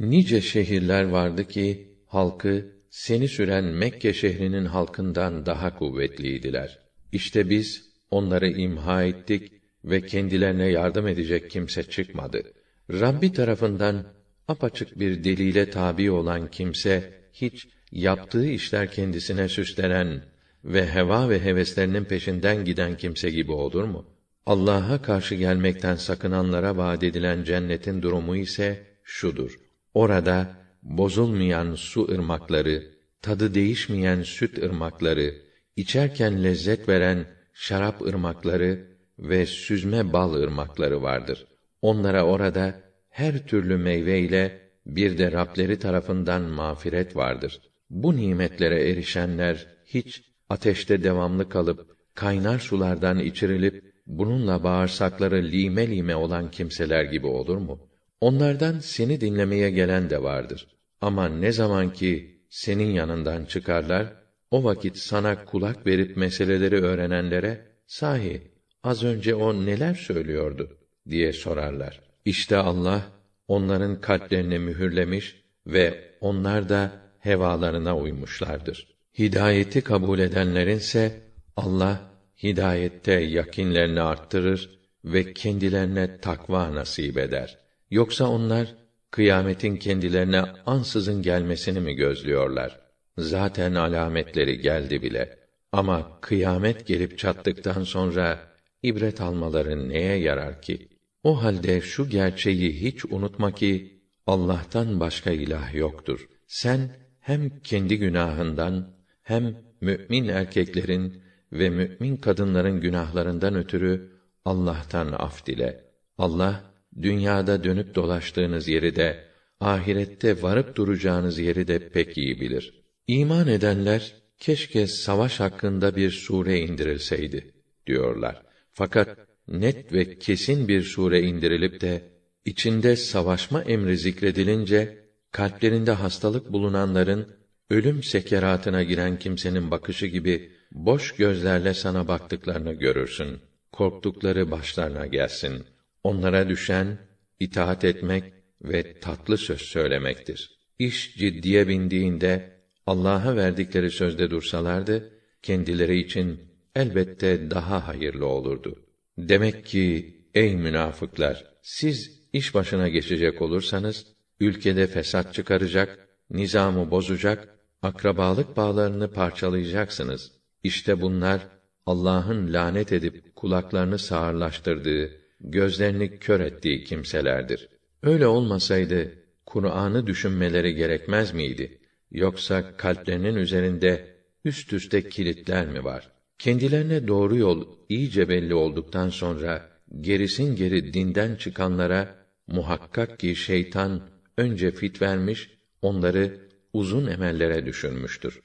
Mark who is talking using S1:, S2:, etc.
S1: Nice şehirler vardı ki halkı seni süren Mekke şehrinin halkından daha kuvvetliydiler. İşte biz onları imha ettik ve kendilerine yardım edecek kimse çıkmadı. Rabbi tarafından apaçık bir delile tabi olan kimse hiç yaptığı işler kendisine süslenen ve heva ve heveslerinin peşinden giden kimse gibi olur mu? Allah'a karşı gelmekten sakınanlara vaad edilen cennetin durumu ise şudur. Orada bozulmayan su ırmakları, tadı değişmeyen süt ırmakları, içerken lezzet veren şarap ırmakları ve süzme bal ırmakları vardır. Onlara orada her türlü meyve ile bir de Rableri tarafından mağfiret vardır. Bu nimetlere erişenler hiç ateşte devamlı kalıp kaynar sulardan içirilip bununla bağırsakları lime lime olan kimseler gibi olur mu? Onlardan seni dinlemeye gelen de vardır. Ama ne zaman ki senin yanından çıkarlar, o vakit sana kulak verip meseleleri öğrenenlere, sahi, az önce o neler söylüyordu, diye sorarlar. İşte Allah, onların kalplerini mühürlemiş ve onlar da hevalarına uymuşlardır. Hidayeti kabul edenlerinse, Allah, hidayette yakinlerini arttırır ve kendilerine takva nasip eder. Yoksa onlar kıyametin kendilerine ansızın gelmesini mi gözlüyorlar? Zaten alametleri geldi bile. Ama kıyamet gelip çattıktan sonra ibret almaları neye yarar ki? O halde şu gerçeği hiç unutma ki Allah'tan başka ilah yoktur. Sen hem kendi günahından hem mümin erkeklerin ve mümin kadınların günahlarından ötürü Allah'tan af dile. Allah dünyada dönüp dolaştığınız yeri de ahirette varıp duracağınız yeri de pek iyi bilir. İman edenler keşke savaş hakkında bir sure indirilseydi diyorlar. Fakat net ve kesin bir sure indirilip de içinde savaşma emri zikredilince kalplerinde hastalık bulunanların ölüm sekeratına giren kimsenin bakışı gibi boş gözlerle sana baktıklarını görürsün. Korktukları başlarına gelsin. Onlara düşen itaat etmek ve tatlı söz söylemektir. İş ciddiye bindiğinde Allah'a verdikleri sözde dursalardı kendileri için elbette daha hayırlı olurdu. Demek ki ey münafıklar siz iş başına geçecek olursanız ülkede fesat çıkaracak, nizamı bozacak, akrabalık bağlarını parçalayacaksınız. İşte bunlar Allah'ın lanet edip kulaklarını sağırlaştırdığı, gözlerini kör ettiği kimselerdir. Öyle olmasaydı Kur'an'ı düşünmeleri gerekmez miydi? Yoksa kalplerinin üzerinde üst üste kilitler mi var? Kendilerine doğru yol iyice belli olduktan sonra gerisin geri dinden çıkanlara muhakkak ki şeytan önce fit vermiş, onları uzun emellere düşürmüştür.